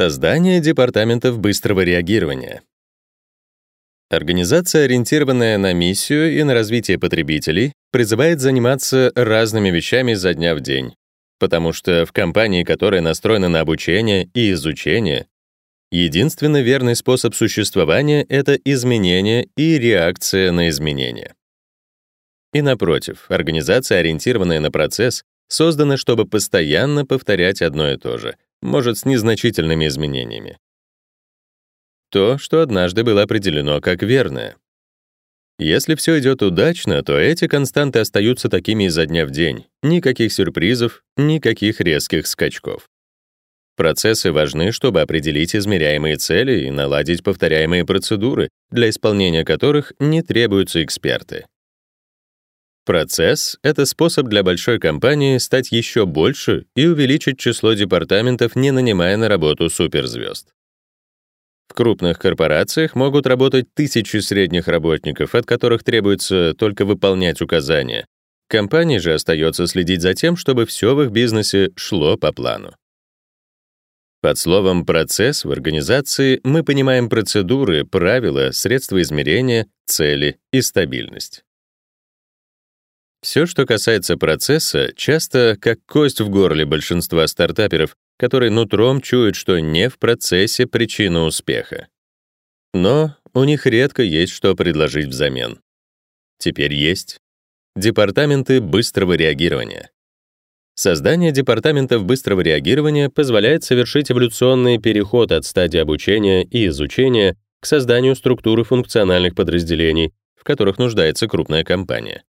Создание департаментов быстрого реагирования. Организация, ориентированная на миссию и на развитие потребителей, призывает заниматься разными вещами за дня в день, потому что в компании, которая настроена на обучение и изучение, единственно верный способ существования — это изменение и реакция на изменения. И напротив, организация, ориентированная на процесс, создана, чтобы постоянно повторять одно и то же, может, с незначительными изменениями. То, что однажды было определено как верное. Если все идет удачно, то эти константы остаются такими изо дня в день. Никаких сюрпризов, никаких резких скачков. Процессы важны, чтобы определить измеряемые цели и наладить повторяемые процедуры, для исполнения которых не требуются эксперты. Процесс — это способ для большой компании стать еще больше и увеличить число департаментов, не нанимая на работу суперзвезд. В крупных корпорациях могут работать тысячи средних работников, от которых требуется только выполнять указания. Компании же остается следить за тем, чтобы все в их бизнесе шло по плану. Под словом «процесс» в организации мы понимаем процедуры, правила, средства измерения, цели и стабильность. Все, что касается процесса, часто как кость в горле большинства стартаперов, которые нутром чуют, что не в процессе причина успеха. Но у них редко есть что предложить взамен. Теперь есть департаменты быстрого реагирования. Создание департаментов быстрого реагирования позволяет совершить эволюционный переход от стадии обучения и изучения к созданию структуры функциональных подразделений, в которых нуждается крупная компания.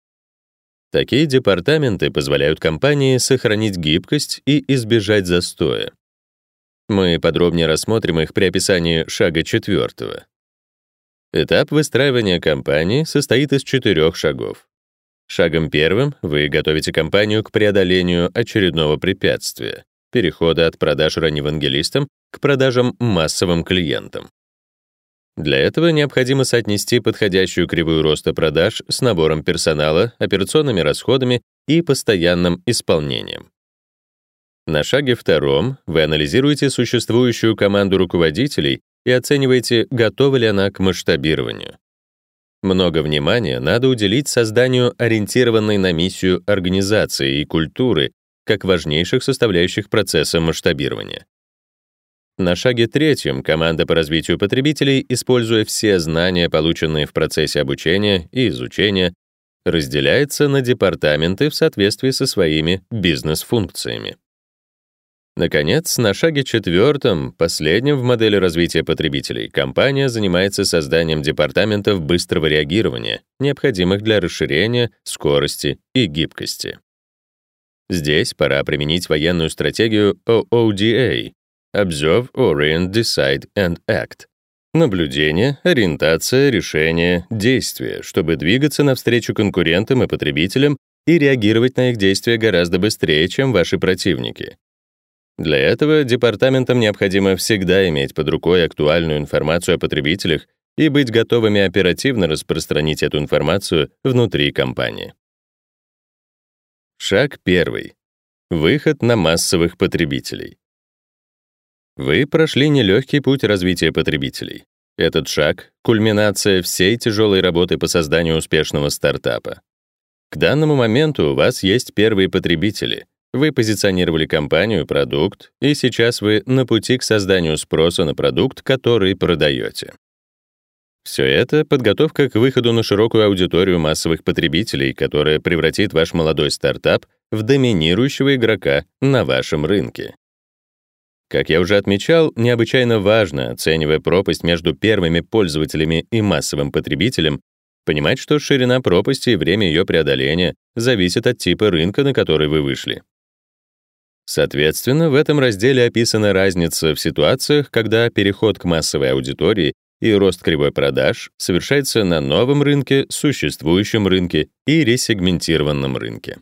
Такие департаменты позволяют компании сохранить гибкость и избежать застоя. Мы подробнее рассмотрим их при описании шага четвертого. Этап выстраивания компании состоит из четырех шагов. Шагом первым вы готовите компанию к преодолению очередного препятствия — перехода от продаж ранневангелистам к продажам массовым клиентам. Для этого необходимо соотнести подходящую кривую роста продаж с набором персонала, операционными расходами и постоянным исполнением. На шаге втором вы анализируете существующую команду руководителей и оцениваете, готова ли она к масштабированию. Много внимания надо уделить созданию ориентированной на миссию организации и культуры как важнейших составляющих процесса масштабирования. На шаге третьем команда по развитию потребителей, используя все знания, полученные в процессе обучения и изучения, разделяется на департаменты в соответствии со своими бизнес-функциями. Наконец, на шаге четвертом, последнем в модели развития потребителей, компания занимается созданием департаментов быстрого реагирования, необходимых для расширения, скорости и гибкости. Здесь пора применить военную стратегию OODA Observe, Orient, Decide and Act. Наблюдение, ориентация, решение, действие, чтобы двигаться навстречу конкурентам и потребителям и реагировать на их действия гораздо быстрее, чем ваши противники. Для этого департаментам необходимо всегда иметь под рукой актуальную информацию о потребителях и быть готовыми оперативно распространить эту информацию внутри компании. Шаг первый. Выход на массовых потребителей. Вы прошли нелегкий путь развития потребителей. Этот шаг — кульминация всей тяжелой работы по созданию успешного стартапа. К данному моменту у вас есть первые потребители. Вы позиционировали компанию, продукт, и сейчас вы на пути к созданию спроса на продукт, который продаете. Все это — подготовка к выходу на широкую аудиторию массовых потребителей, которая превратит ваш молодой стартап в доминирующего игрока на вашем рынке. Как я уже отмечал, необычайно важно, оценивая пропасть между первыми пользователями и массовым потребителем, понимать, что ширина пропасти и время ее преодоления зависит от типа рынка, на который вы вышли. Соответственно, в этом разделе описана разница в ситуациях, когда переход к массовой аудитории и рост кривой продаж совершается на новом рынке, существующем рынке и ресегментированном рынке.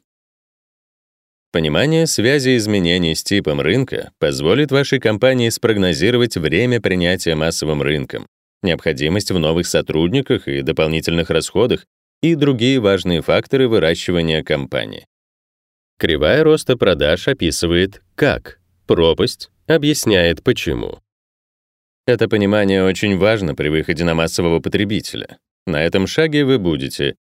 Понимание связи изменений с типом рынка позволит вашей компании спрогнозировать время принятия массовым рынком, необходимость в новых сотрудниках и дополнительных расходах и другие важные факторы выращивания компании. Кривая роста продаж описывает как, пропасть объясняет почему. Это понимание очень важно при выходе на массового потребителя. На этом шаге вы будете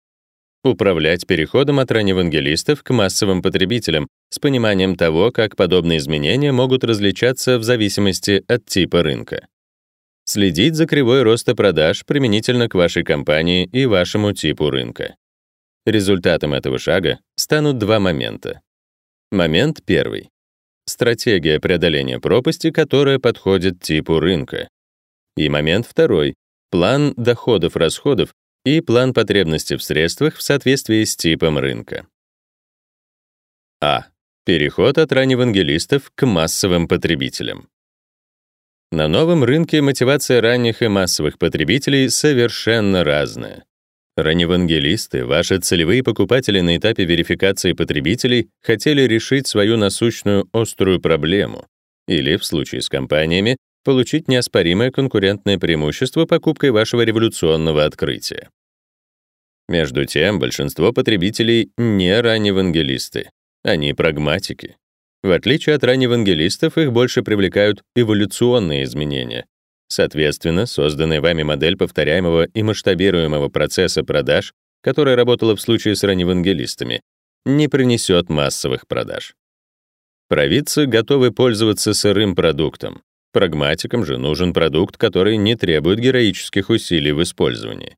управлять переходом от ранневангелистов к массовым потребителям с пониманием того, как подобные изменения могут различаться в зависимости от типа рынка. Следить за кривой роста продаж применительно к вашей компании и вашему типу рынка. Результатом этого шага станут два момента. Момент первый. Стратегия преодоления пропасти, которая подходит типу рынка. И момент второй. План доходов-расходов и план потребностей в средствах в соответствии с типом рынка. А. Переход от ранневангелистов к массовым потребителям. На новом рынке мотивация ранних и массовых потребителей совершенно разная. Ранневангелисты, ваши целевые покупатели на этапе верификации потребителей, хотели решить свою насущную острую проблему или, в случае с компаниями, получить неоспоримое конкурентное преимущество покупкой вашего революционного открытия. Между тем, большинство потребителей не ранневангелисты, они прагматики. В отличие от ранневангелистов, их больше привлекают эволюционные изменения. Соответственно, созданная вами модель повторяемого и масштабируемого процесса продаж, которая работала в случае с ранневангелистами, не принесет массовых продаж. Провидцы готовы пользоваться сырым продуктом. Прагматикам же нужен продукт, который не требует героических усилий в использовании.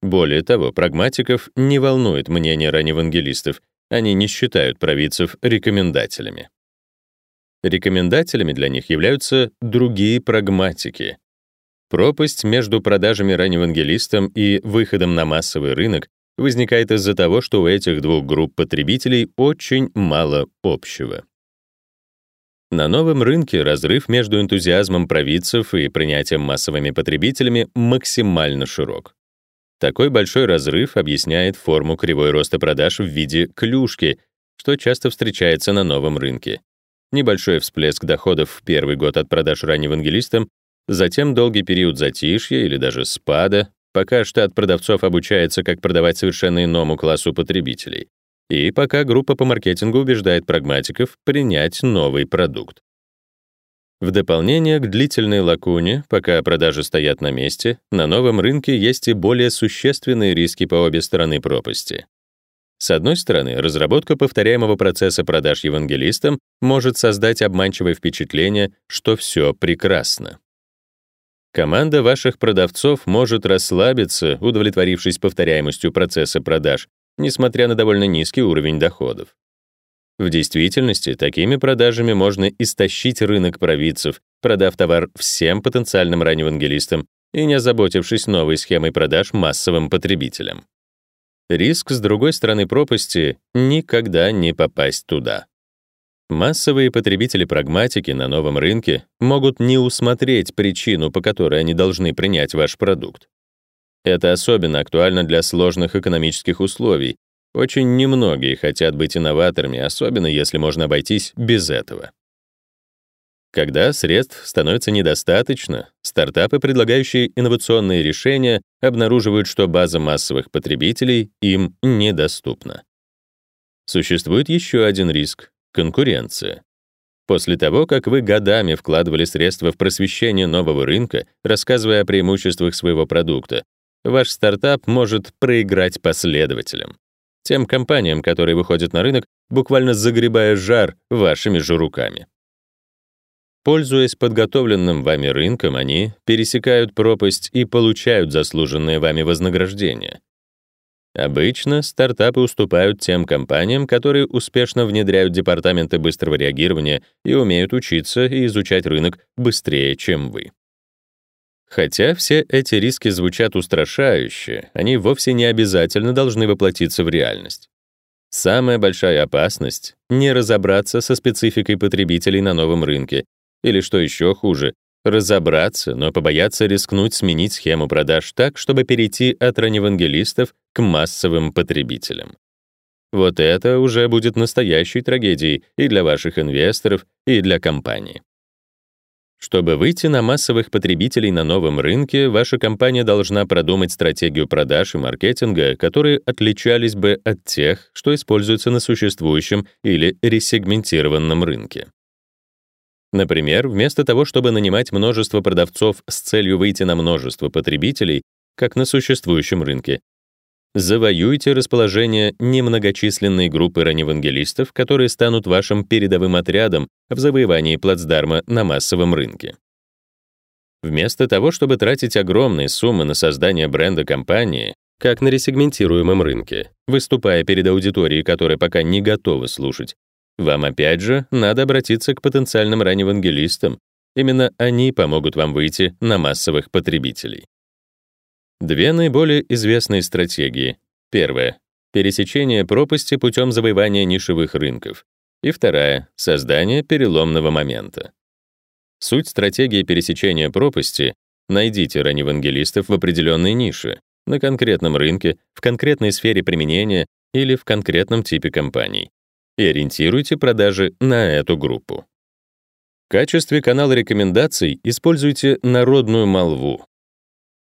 Более того, прагматиков не волнует мнение ранневангелистов, они не считают провидцев рекомендателями. Рекомендателями для них являются другие прагматики. Пропасть между продажами ранневангелистам и выходом на массовый рынок возникает из-за того, что у этих двух групп потребителей очень мало общего. На новом рынке разрыв между энтузиазмом провидцев и принятием массовыми потребителями максимально широк. Такой большой разрыв объясняет форму кривой роста продаж в виде клюшки, что часто встречается на новом рынке. Небольшой всплеск доходов в первый год от продаж ранневангелистам, затем долгий период затишья или даже спада, пока штат продавцов обучается, как продавать совершенно иному классу потребителей, и пока группа по маркетингу убеждает прагматиков принять новый продукт. В дополнение к длительной лакуне, пока продажи стоят на месте, на новом рынке есть и более существенные риски по обе стороны пропасти. С одной стороны, разработка повторяемого процесса продаж евангелистам может создать обманчивое впечатление, что все прекрасно. Команда ваших продавцов может расслабиться, удовлетворившись повторяемостью процесса продаж, несмотря на довольно низкий уровень доходов. В действительности, такими продажами можно истощить рынок провидцев, продав товар всем потенциальным ранневангелистам и не озаботившись новой схемой продаж массовым потребителям. Риск с другой стороны пропасти — никогда не попасть туда. Массовые потребители-прагматики на новом рынке могут не усмотреть причину, по которой они должны принять ваш продукт. Это особенно актуально для сложных экономических условий, очень немногие хотят быть инноваторами, особенно если можно обойтись без этого. Когда средств становится недостаточно, стартапы, предлагающие инновационные решения, обнаруживают, что база массовых потребителей им недоступна. Существует еще один риск — конкуренция. После того, как вы годами вкладывали средства в просвещение нового рынка, рассказывая о преимуществах своего продукта, ваш стартап может проиграть последователям тем компаниям, которые выходят на рынок, буквально загребая жар вашими же руками. Пользуясь подготовленным вами рынком, они пересекают пропасть и получают заслуженное вами вознаграждение. Обычно стартапы уступают тем компаниям, которые успешно внедряют департаменты быстрого реагирования и умеют учиться и изучать рынок быстрее, чем вы. Хотя все эти риски звучат устрашающе, они вовсе не обязательно должны воплотиться в реальность. Самая большая опасность — не разобраться со спецификой потребителей на новом рынке, или, что еще хуже, разобраться, но побояться рискнуть сменить схему продаж так, чтобы перейти от ранневангелистов к массовым потребителям. Вот это уже будет настоящей трагедией и для ваших инвесторов, и для компании. Чтобы выйти на массовых потребителей на новом рынке, ваша компания должна продумать стратегию продаж и маркетинга, которые отличались бы от тех, что используются на существующем или ресегментированном рынке. Например, вместо того, чтобы нанимать множество продавцов с целью выйти на множество потребителей, как на существующем рынке, завоюйте расположение немногочисленной группы раневангелистов, которые станут вашим передовым отрядом в завоевании плацдарма на массовом рынке. Вместо того, чтобы тратить огромные суммы на создание бренда компании, как на ресегментируемом рынке, выступая перед аудиторией, которая пока не готова слушать, вам опять же надо обратиться к потенциальным раневангелистам. Именно они помогут вам выйти на массовых потребителей. Две наиболее известные стратегии. Первая — пересечение пропасти путем завоевания нишевых рынков. И вторая — создание переломного момента. Суть стратегии пересечения пропасти — найдите раневангелистов в определенной нише, на конкретном рынке, в конкретной сфере применения или в конкретном типе компаний и ориентируйте продажи на эту группу. В качестве канала рекомендаций используйте народную молву.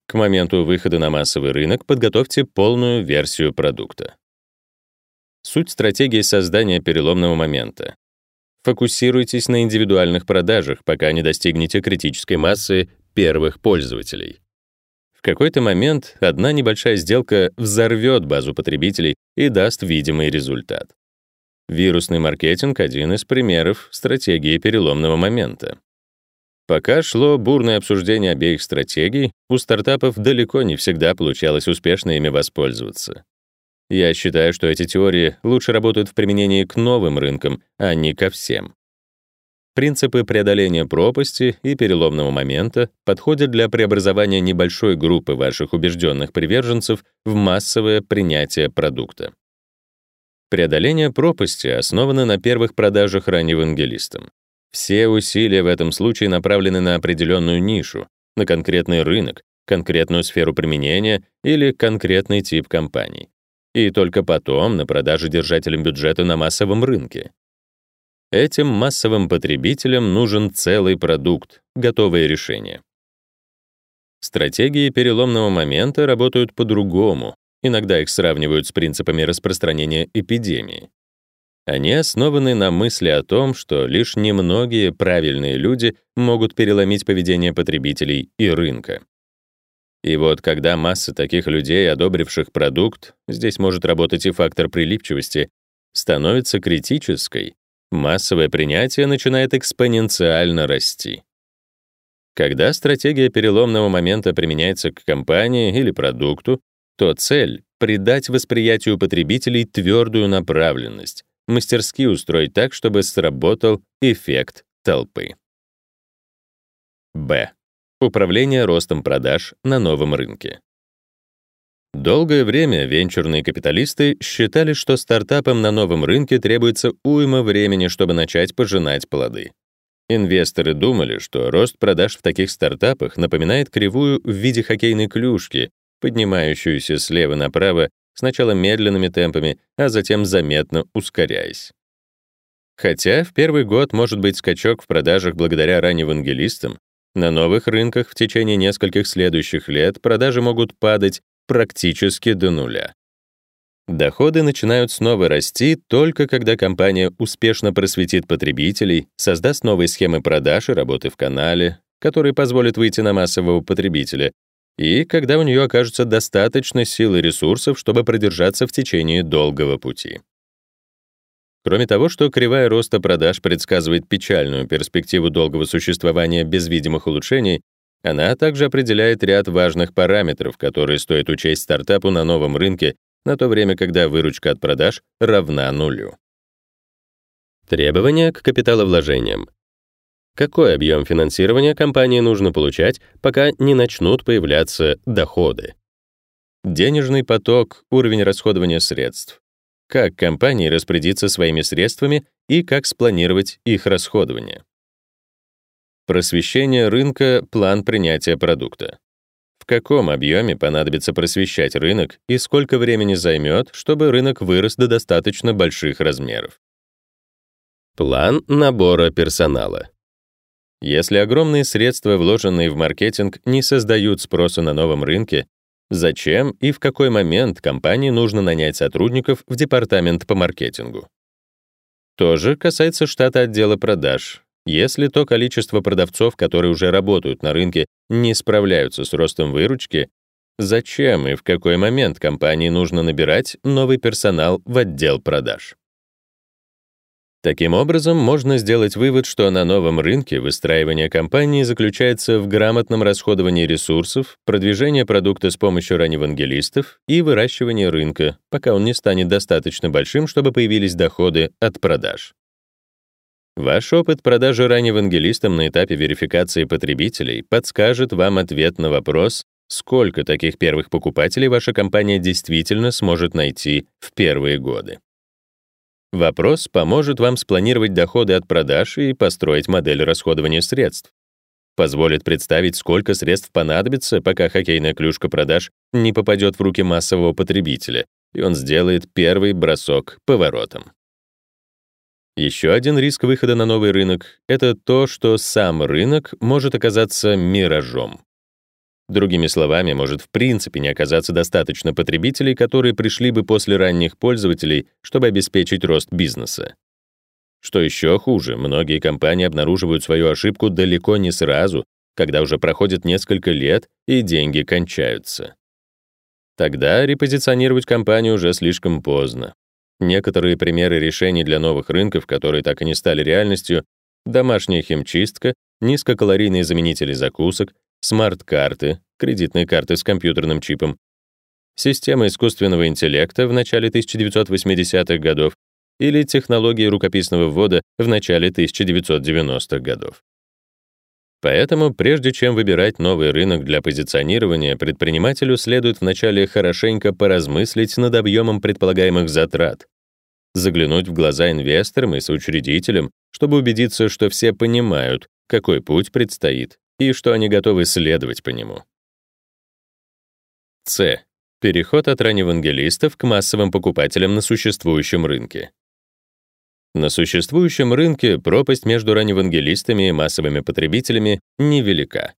К моменту выхода на массовый рынок подготовьте полную версию продукта. Суть стратегии создания переломного момента. Фокусируйтесь на индивидуальных продажах, пока не достигнете критической массы первых пользователей. В какой-то момент одна небольшая сделка взорвет базу потребителей и даст видимый результат. Вирусный маркетинг — один из примеров стратегии переломного момента. Пока шло бурное обсуждение обеих стратегий, у стартапов далеко не всегда получалось успешно ими воспользоваться. Я считаю, что эти теории лучше работают в применении к новым рынкам, а не ко всем. Принципы преодоления пропасти и переломного момента подходят для преобразования небольшой группы ваших убежденных приверженцев в массовое принятие продукта. Преодоление пропасти основано на первых продажах ранневангелистам. Все усилия в этом случае направлены на определенную нишу, на конкретный рынок, конкретную сферу применения или конкретный тип компаний. И только потом на продажи держателям бюджета на массовом рынке. Этим массовым потребителям нужен целый продукт, готовое решение. Стратегии переломного момента работают по-другому, Иногда их сравнивают с принципами распространения эпидемии. Они основаны на мысли о том, что лишь немногие правильные люди могут переломить поведение потребителей и рынка. И вот когда масса таких людей, одобривших продукт, здесь может работать и фактор прилипчивости, становится критической, массовое принятие начинает экспоненциально расти. Когда стратегия переломного момента применяется к компании или продукту, то цель — придать восприятию потребителей твердую направленность, мастерски устроить так, чтобы сработал эффект толпы. Б. Управление ростом продаж на новом рынке. Долгое время венчурные капиталисты считали, что стартапам на новом рынке требуется уйма времени, чтобы начать пожинать плоды. Инвесторы думали, что рост продаж в таких стартапах напоминает кривую в виде хоккейной клюшки, поднимающуюся слева направо, сначала медленными темпами, а затем заметно ускоряясь. Хотя в первый год может быть скачок в продажах благодаря ранневангелистам, на новых рынках в течение нескольких следующих лет продажи могут падать практически до нуля. Доходы начинают снова расти только когда компания успешно просветит потребителей, создаст новые схемы продаж и работы в канале, которые позволят выйти на массового потребителя, и когда у нее окажется достаточно сил и ресурсов, чтобы продержаться в течение долгого пути. Кроме того, что кривая роста продаж предсказывает печальную перспективу долгого существования без видимых улучшений, она также определяет ряд важных параметров, которые стоит учесть стартапу на новом рынке на то время, когда выручка от продаж равна нулю. Требования к капиталовложениям какой объем финансирования компании нужно получать, пока не начнут появляться доходы. Денежный поток, уровень расходования средств. Как компании распорядиться своими средствами и как спланировать их расходование. Просвещение рынка, план принятия продукта. В каком объеме понадобится просвещать рынок и сколько времени займет, чтобы рынок вырос до достаточно больших размеров. План набора персонала. Если огромные средства, вложенные в маркетинг, не создают спроса на новом рынке, зачем и в какой момент компании нужно нанять сотрудников в департамент по маркетингу? То же касается штата отдела продаж. Если то количество продавцов, которые уже работают на рынке, не справляются с ростом выручки, зачем и в какой момент компании нужно набирать новый персонал в отдел продаж? Таким образом, можно сделать вывод, что на новом рынке выстраивание компании заключается в грамотном расходовании ресурсов, продвижении продукта с помощью раневангелистов и выращивании рынка, пока он не станет достаточно большим, чтобы появились доходы от продаж. Ваш опыт продажи ранневангелистам на этапе верификации потребителей подскажет вам ответ на вопрос, сколько таких первых покупателей ваша компания действительно сможет найти в первые годы. Вопрос поможет вам спланировать доходы от продаж и построить модель расходования средств. Позволит представить, сколько средств понадобится, пока хоккейная клюшка продаж не попадет в руки массового потребителя, и он сделает первый бросок поворотом. Еще один риск выхода на новый рынок — это то, что сам рынок может оказаться миражом. Другими словами, может в принципе не оказаться достаточно потребителей, которые пришли бы после ранних пользователей, чтобы обеспечить рост бизнеса. Что еще хуже, многие компании обнаруживают свою ошибку далеко не сразу, когда уже проходит несколько лет и деньги кончаются. Тогда репозиционировать компанию уже слишком поздно. Некоторые примеры решений для новых рынков, которые так и не стали реальностью, домашняя химчистка, низкокалорийные заменители закусок, смарт-карты, кредитные карты с компьютерным чипом, система искусственного интеллекта в начале 1980-х годов или технологии рукописного ввода в начале 1990-х годов. Поэтому, прежде чем выбирать новый рынок для позиционирования, предпринимателю следует вначале хорошенько поразмыслить над объемом предполагаемых затрат, заглянуть в глаза инвесторам и соучредителям, чтобы убедиться, что все понимают, какой путь предстоит и что они готовы следовать по нему. С. Переход от ранневангелистов к массовым покупателям на существующем рынке. На существующем рынке пропасть между ранневангелистами и массовыми потребителями невелика.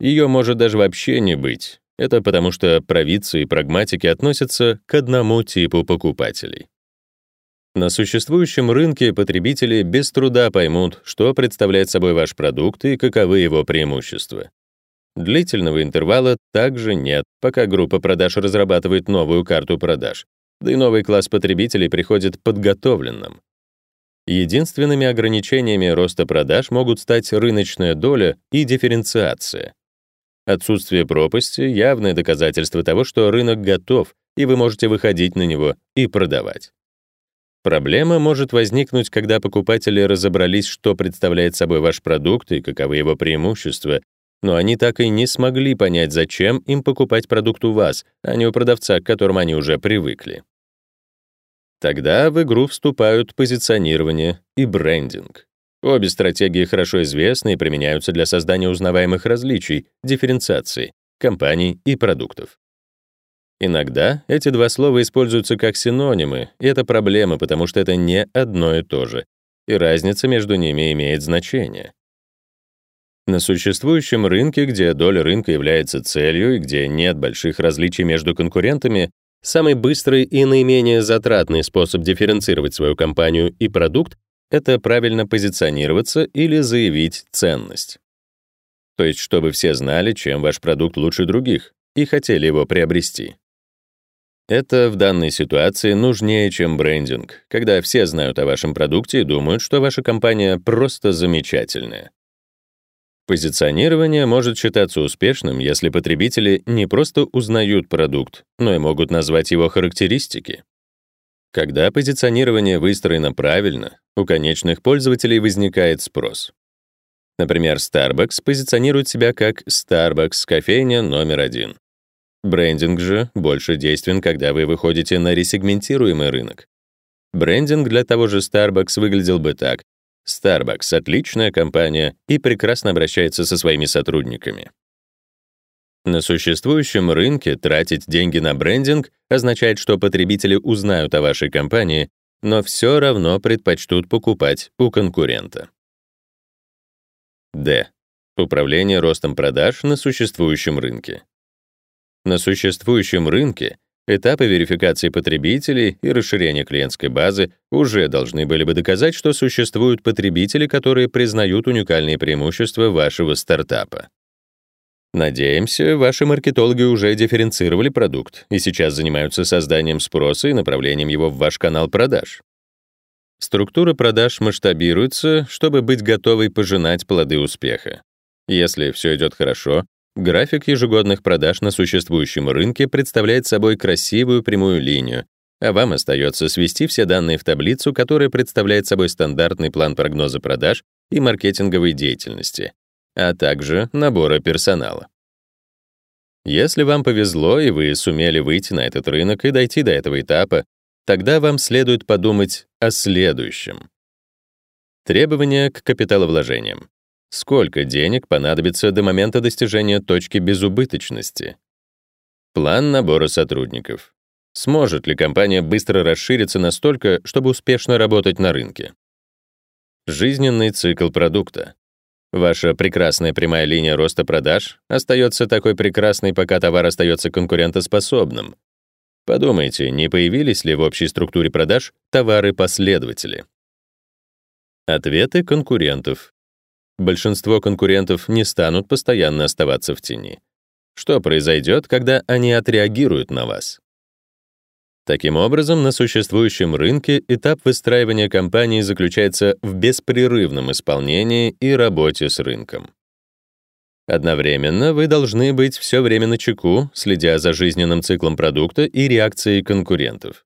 Ее может даже вообще не быть. Это потому что провидцы и прагматики относятся к одному типу покупателей. На существующем рынке потребители без труда поймут, что представляет собой ваш продукт и каковы его преимущества. Длительного интервала также нет, пока группа продаж разрабатывает новую карту продаж, да и новый класс потребителей приходит подготовленным. Единственными ограничениями роста продаж могут стать рыночная доля и дифференциация. Отсутствие пропасти — явное доказательство того, что рынок готов, и вы можете выходить на него и продавать. Проблема может возникнуть, когда покупатели разобрались, что представляет собой ваш продукт и каковы его преимущества, но они так и не смогли понять, зачем им покупать продукт у вас, а не у продавца, к которому они уже привыкли. Тогда в игру вступают позиционирование и брендинг. Обе стратегии хорошо известны и применяются для создания узнаваемых различий, дифференциации, компаний и продуктов. Иногда эти два слова используются как синонимы, и это проблема, потому что это не одно и то же, и разница между ними имеет значение. На существующем рынке, где доля рынка является целью и где нет больших различий между конкурентами, Самый быстрый и наименее затратный способ дифференцировать свою компанию и продукт — это правильно позиционироваться или заявить ценность. То есть, чтобы все знали, чем ваш продукт лучше других, и хотели его приобрести. Это в данной ситуации нужнее, чем брендинг, когда все знают о вашем продукте и думают, что ваша компания просто замечательная. Позиционирование может считаться успешным, если потребители не просто узнают продукт, но и могут назвать его характеристики. Когда позиционирование выстроено правильно, у конечных пользователей возникает спрос. Например, Starbucks позиционирует себя как Starbucks кофейня номер один. Брендинг же больше действенен, когда вы выходите на ресегментируемый рынок. Брендинг для того же Starbucks выглядел бы так: Starbucks — отличная компания и прекрасно обращается со своими сотрудниками. На существующем рынке тратить деньги на брендинг означает, что потребители узнают о вашей компании, но все равно предпочтут покупать у конкурента. Д. Управление ростом продаж на существующем рынке. На существующем рынке Этапы верификации потребителей и расширения клиентской базы уже должны были бы доказать, что существуют потребители, которые признают уникальные преимущества вашего стартапа. Надеемся, ваши маркетологи уже дифференцировали продукт и сейчас занимаются созданием спроса и направлением его в ваш канал продаж. Структура продаж масштабируется, чтобы быть готовой пожинать плоды успеха. Если все идет хорошо, График ежегодных продаж на существующем рынке представляет собой красивую прямую линию, а вам остается свести все данные в таблицу, которая представляет собой стандартный план прогноза продаж и маркетинговой деятельности, а также набора персонала. Если вам повезло и вы сумели выйти на этот рынок и дойти до этого этапа, тогда вам следует подумать о следующем. Требования к капиталовложениям. Сколько денег понадобится до момента достижения точки безубыточности? План набора сотрудников. Сможет ли компания быстро расшириться настолько, чтобы успешно работать на рынке? Жизненный цикл продукта. Ваша прекрасная прямая линия роста продаж остается такой прекрасной, пока товар остается конкурентоспособным. Подумайте, не появились ли в общей структуре продаж товары-последователи? Ответы конкурентов большинство конкурентов не станут постоянно оставаться в тени. Что произойдет, когда они отреагируют на вас? Таким образом, на существующем рынке этап выстраивания компании заключается в беспрерывном исполнении и работе с рынком. Одновременно вы должны быть все время на чеку, следя за жизненным циклом продукта и реакцией конкурентов.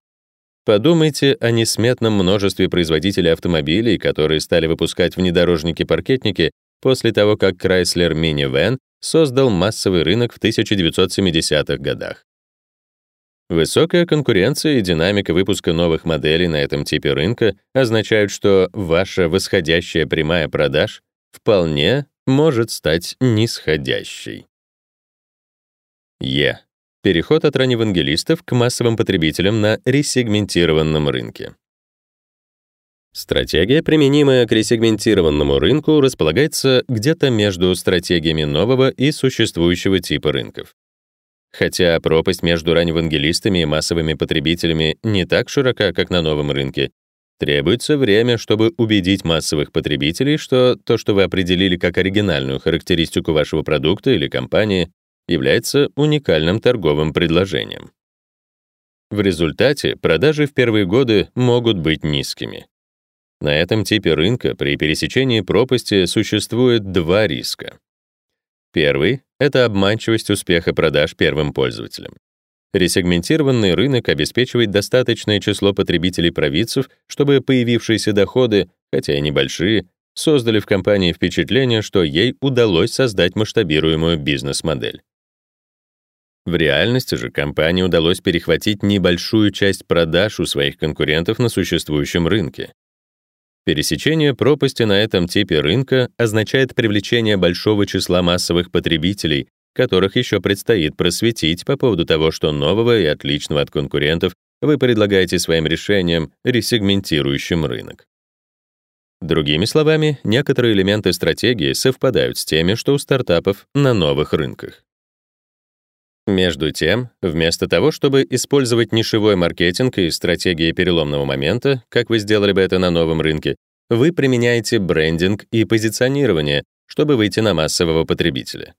Подумайте о несметном множестве производителей автомобилей, которые стали выпускать внедорожники-паркетники после того, как Chrysler Minivan создал массовый рынок в 1970-х годах. Высокая конкуренция и динамика выпуска новых моделей на этом типе рынка означают, что ваша восходящая прямая продаж вполне может стать нисходящей. Е. Переход от раневангелистов к массовым потребителям на ресегментированном рынке. Стратегия, применимая к ресегментированному рынку, располагается где-то между стратегиями нового и существующего типа рынков. Хотя пропасть между раневангелистами и массовыми потребителями не так широка, как на новом рынке, требуется время, чтобы убедить массовых потребителей, что то, что вы определили как оригинальную характеристику вашего продукта или компании, является уникальным торговым предложением. В результате продажи в первые годы могут быть низкими. На этом типе рынка при пересечении пропасти существует два риска. Первый — это обманчивость успеха продаж первым пользователям. Ресегментированный рынок обеспечивает достаточное число потребителей-провидцев, чтобы появившиеся доходы, хотя и небольшие, создали в компании впечатление, что ей удалось создать масштабируемую бизнес-модель. В реальности же компании удалось перехватить небольшую часть продаж у своих конкурентов на существующем рынке. Пересечение пропасти на этом типе рынка означает привлечение большого числа массовых потребителей, которых еще предстоит просветить по поводу того, что нового и отличного от конкурентов вы предлагаете своим решением, ресегментирующим рынок. Другими словами, некоторые элементы стратегии совпадают с теми, что у стартапов на новых рынках. Между тем, вместо того, чтобы использовать нишевой маркетинг и стратегии переломного момента, как вы сделали бы это на новом рынке, вы применяете брендинг и позиционирование, чтобы выйти на массового потребителя.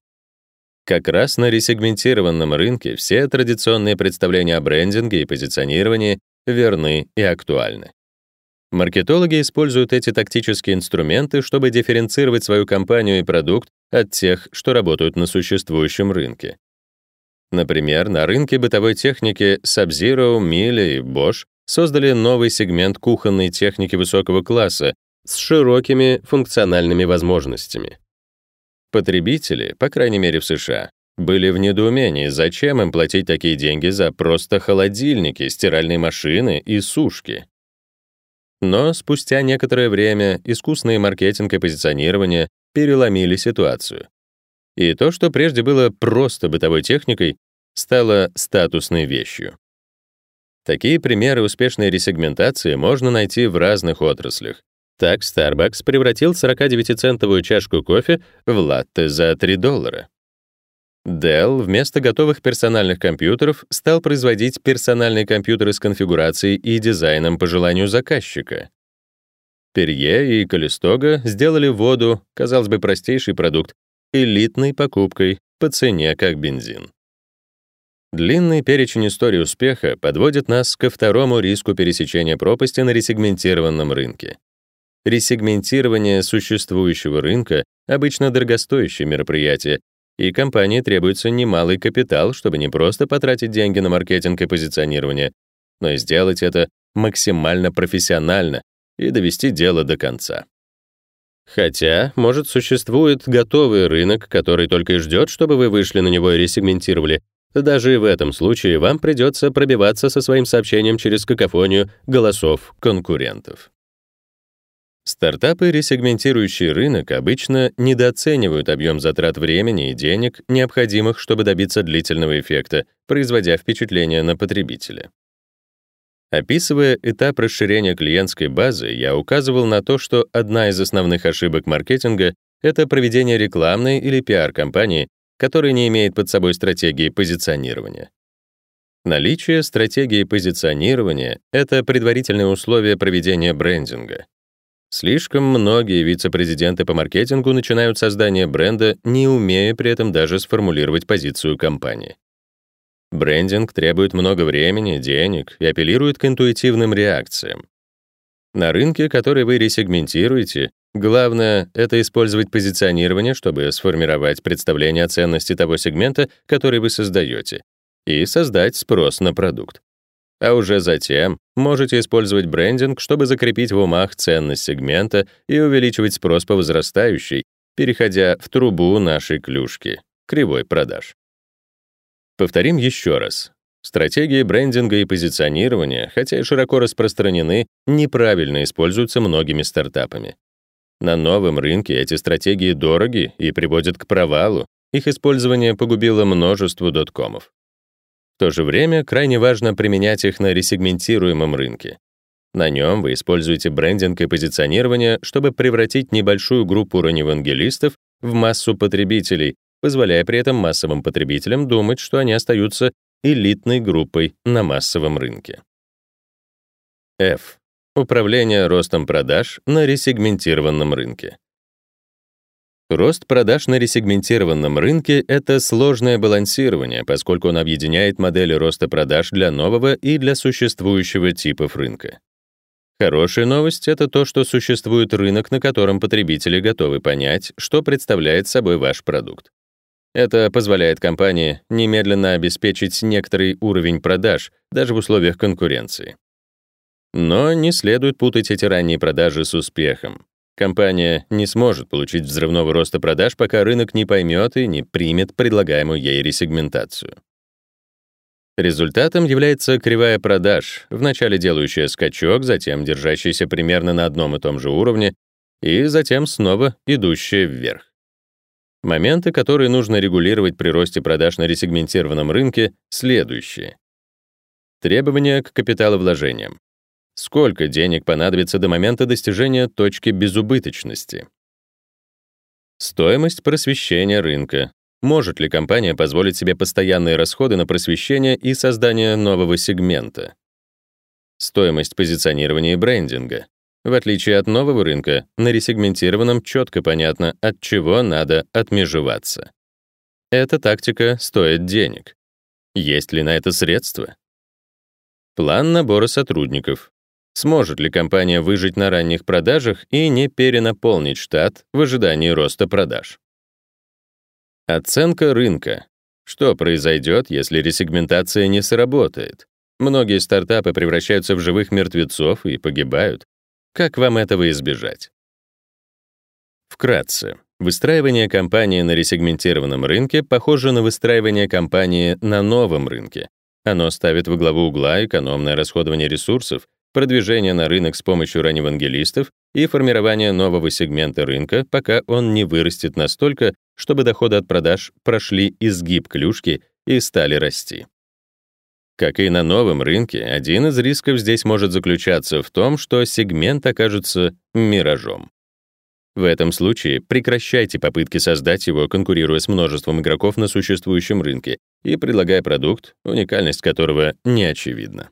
Как раз на ресегментированном рынке все традиционные представления о брендинге и позиционировании верны и актуальны. Маркетологи используют эти тактические инструменты, чтобы дифференцировать свою компанию и продукт от тех, что работают на существующем рынке. Например, на рынке бытовой техники Sub-Zero, Miele и Bosch создали новый сегмент кухонной техники высокого класса с широкими функциональными возможностями. Потребители, по крайней мере в США, были в недоумении, зачем им платить такие деньги за просто холодильники, стиральные машины и сушки. Но спустя некоторое время искусные маркетинг и позиционирование переломили ситуацию. И то, что прежде было просто бытовой техникой, стало статусной вещью. Такие примеры успешной ресегментации можно найти в разных отраслях. Так Starbucks превратил 49-центовую чашку кофе в латте за 3 доллара. Dell вместо готовых персональных компьютеров стал производить персональные компьютеры с конфигурацией и дизайном по желанию заказчика. Перье и Калистога сделали воду, казалось бы, простейший продукт, элитной покупкой по цене как бензин. Длинный перечень истории успеха подводит нас ко второму риску пересечения пропасти на ресегментированном рынке. Ресегментирование существующего рынка обычно дорогостоящее мероприятие, и компании требуется немалый капитал, чтобы не просто потратить деньги на маркетинг и позиционирование, но и сделать это максимально профессионально и довести дело до конца. Хотя, может, существует готовый рынок, который только и ждет, чтобы вы вышли на него и ресегментировали. Даже в этом случае вам придется пробиваться со своим сообщением через какофонию голосов конкурентов. Стартапы, ресегментирующие рынок, обычно недооценивают объем затрат времени и денег, необходимых, чтобы добиться длительного эффекта, производя впечатление на потребителя. Описывая этап расширения клиентской базы, я указывал на то, что одна из основных ошибок маркетинга — это проведение рекламной или пиар-кампании, которая не имеет под собой стратегии позиционирования. Наличие стратегии позиционирования — это предварительное условие проведения брендинга. Слишком многие вице-президенты по маркетингу начинают создание бренда, не умея при этом даже сформулировать позицию компании. Брендинг требует много времени, денег и апеллирует к интуитивным реакциям. На рынке, который вы ресегментируете, главное — это использовать позиционирование, чтобы сформировать представление о ценности того сегмента, который вы создаете, и создать спрос на продукт а уже затем можете использовать брендинг, чтобы закрепить в умах ценность сегмента и увеличивать спрос по возрастающей, переходя в трубу нашей клюшки, кривой продаж. Повторим еще раз. Стратегии брендинга и позиционирования, хотя и широко распространены, неправильно используются многими стартапами. На новом рынке эти стратегии дороги и приводят к провалу. Их использование погубило множество доткомов. В то же время крайне важно применять их на ресегментируемом рынке. На нем вы используете брендинг и позиционирование, чтобы превратить небольшую группу раневангелистов в массу потребителей, позволяя при этом массовым потребителям думать, что они остаются элитной группой на массовом рынке. F. Управление ростом продаж на ресегментированном рынке. Рост продаж на ресегментированном рынке — это сложное балансирование, поскольку он объединяет модели роста продаж для нового и для существующего типов рынка. Хорошая новость — это то, что существует рынок, на котором потребители готовы понять, что представляет собой ваш продукт. Это позволяет компании немедленно обеспечить некоторый уровень продаж, даже в условиях конкуренции. Но не следует путать эти ранние продажи с успехом. Компания не сможет получить взрывного роста продаж, пока рынок не поймет и не примет предлагаемую ей ресегментацию. Результатом является кривая продаж, вначале делающая скачок, затем держащаяся примерно на одном и том же уровне, и затем снова идущая вверх. Моменты, которые нужно регулировать при росте продаж на ресегментированном рынке, следующие. Требования к капиталовложениям. Сколько денег понадобится до момента достижения точки безубыточности? Стоимость просвещения рынка. Может ли компания позволить себе постоянные расходы на просвещение и создание нового сегмента? Стоимость позиционирования и брендинга. В отличие от нового рынка, на ресегментированном четко понятно, от чего надо отмежеваться. Эта тактика стоит денег. Есть ли на это средства? План набора сотрудников. Сможет ли компания выжить на ранних продажах и не перенаполнить штат в ожидании роста продаж? Оценка рынка. Что произойдет, если ресегментация не сработает? Многие стартапы превращаются в живых мертвецов и погибают. Как вам этого избежать? Вкратце. Выстраивание компании на ресегментированном рынке похоже на выстраивание компании на новом рынке. Оно ставит во главу угла экономное расходование ресурсов продвижение на рынок с помощью раневангелистов и формирование нового сегмента рынка, пока он не вырастет настолько, чтобы доходы от продаж прошли изгиб клюшки и стали расти. Как и на новом рынке, один из рисков здесь может заключаться в том, что сегмент окажется миражом. В этом случае прекращайте попытки создать его, конкурируя с множеством игроков на существующем рынке и предлагая продукт, уникальность которого не очевидна.